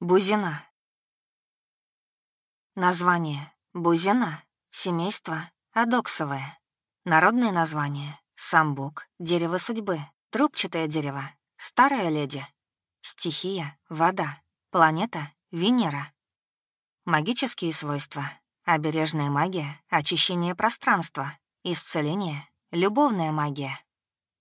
Бузина. Название. Бузина. Семейство. Адоксовое. Народное название. Самбук. Дерево судьбы. Трубчатое дерево. Старая леди. Стихия. Вода. Планета. Венера. Магические свойства. Обережная магия. Очищение пространства. Исцеление. Любовная магия.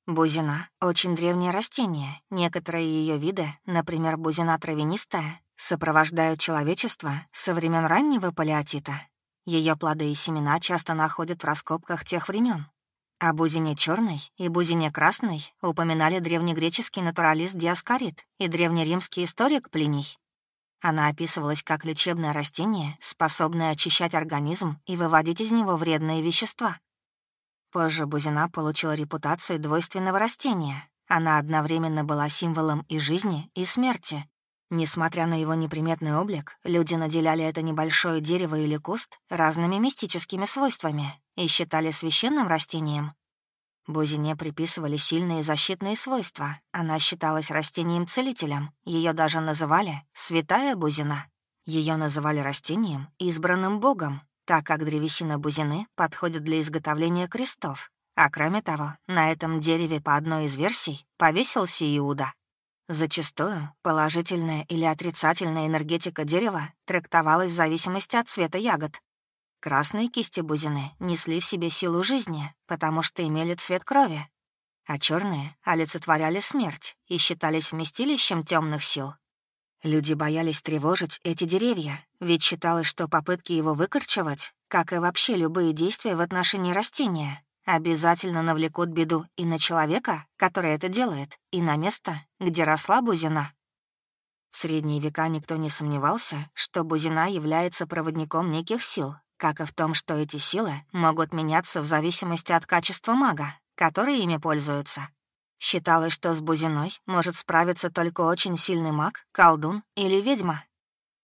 Бузина — очень древнее растение. Некоторые ее виды, например, бузина травянистая, сопровождают человечество со времен раннего палеотита. Ее плоды и семена часто находят в раскопках тех времен. О бузине черной и бузине красной упоминали древнегреческий натуралист Диаскорид и древнеримский историк Плиний. Она описывалась как лечебное растение, способное очищать организм и выводить из него вредные вещества. Позже бузина получила репутацию двойственного растения. Она одновременно была символом и жизни, и смерти, Несмотря на его неприметный облик, люди наделяли это небольшое дерево или куст разными мистическими свойствами и считали священным растением. Бузине приписывали сильные защитные свойства. Она считалась растением-целителем. Ее даже называли «святая бузина». Ее называли растением, избранным богом, так как древесина бузины подходит для изготовления крестов. А кроме того, на этом дереве по одной из версий повесился Иуда. Зачастую положительная или отрицательная энергетика дерева трактовалась в зависимости от цвета ягод. Красные кисти бузины несли в себе силу жизни, потому что имели цвет крови, а черные олицетворяли смерть и считались вместилищем темных сил. Люди боялись тревожить эти деревья, ведь считалось, что попытки его выкорчевать, как и вообще любые действия в отношении растения, обязательно навлекут беду и на человека, который это делает, и на место, где росла бузина. В средние века никто не сомневался, что бузина является проводником неких сил, как и в том, что эти силы могут меняться в зависимости от качества мага, который ими пользуется. Считалось, что с бузиной может справиться только очень сильный маг, колдун или ведьма.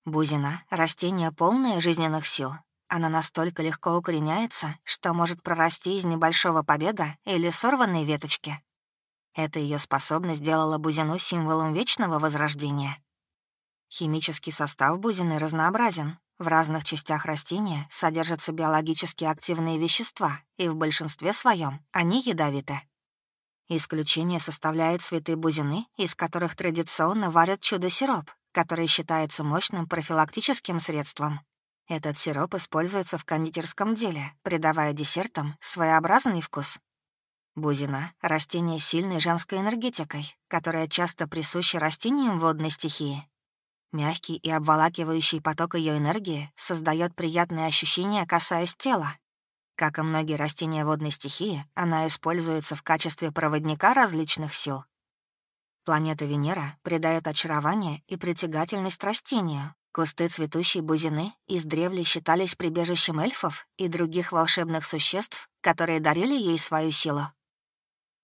Бузина — растение полное жизненных сил, она настолько легко укореняется, что может прорасти из небольшого побега или сорванной веточки. Эта ее способность сделала бузину символом вечного возрождения. Химический состав бузины разнообразен. В разных частях растения содержатся биологически активные вещества, и в большинстве своем они ядовиты. Исключение составляет цветы бузины, из которых традиционно варят чудо-сироп, который считается мощным профилактическим средством этот сироп используется в кондитерском деле, придавая десертам своеобразный вкус. Бузина — растение с сильной женской энергетикой, которая часто присуща растениям водной стихии. Мягкий и обволакивающий поток ее энергии создает приятные ощущения, касаясь тела. Как и многие растения водной стихии, она используется в качестве проводника различных сил. Планета Венера придает очарование и притягательность растению, Кусты цветущей бузины издревле считались прибежищем эльфов и других волшебных существ, которые дарили ей свою силу.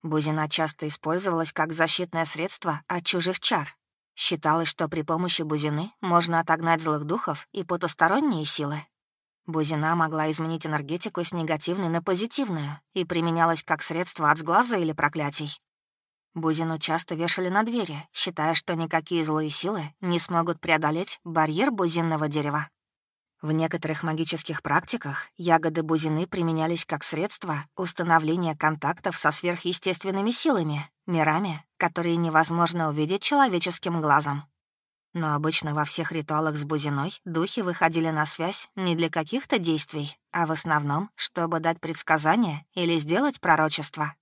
Бузина часто использовалась как защитное средство от чужих чар. Считалось, что при помощи бузины можно отогнать злых духов и потусторонние силы. Бузина могла изменить энергетику с негативной на позитивную и применялась как средство от сглаза или проклятий. Бузину часто вешали на двери, считая, что никакие злые силы не смогут преодолеть барьер бузинного дерева. В некоторых магических практиках ягоды бузины применялись как средство установления контактов со сверхъестественными силами, мирами, которые невозможно увидеть человеческим глазом. Но обычно во всех ритуалах с бузиной духи выходили на связь не для каких-то действий, а в основном, чтобы дать предсказания или сделать пророчество.